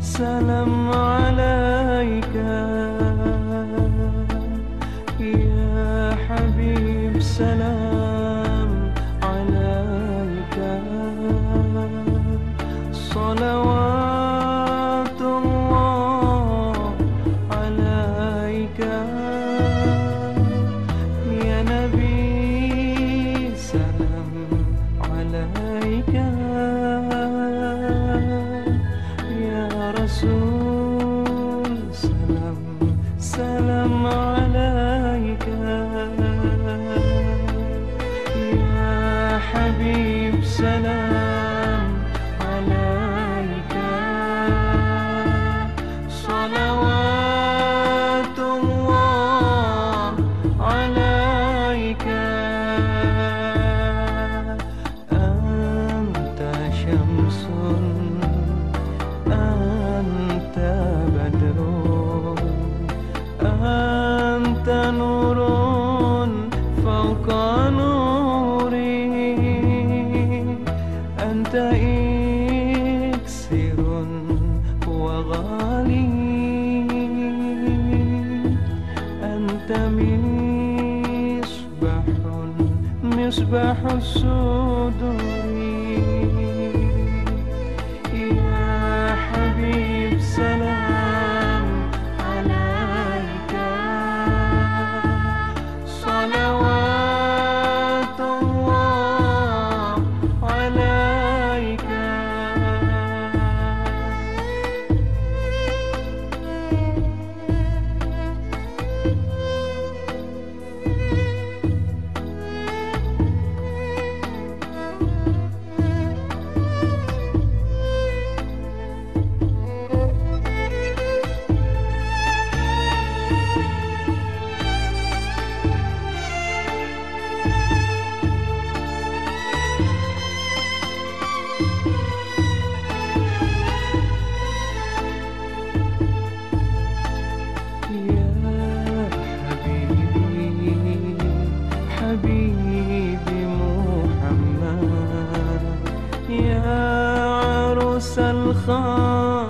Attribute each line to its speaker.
Speaker 1: سلام عليك. يا حبيب سلام. فوق نوري أنت إكسير وغالي. أنت مصباح مصباح الصدور. الخافقين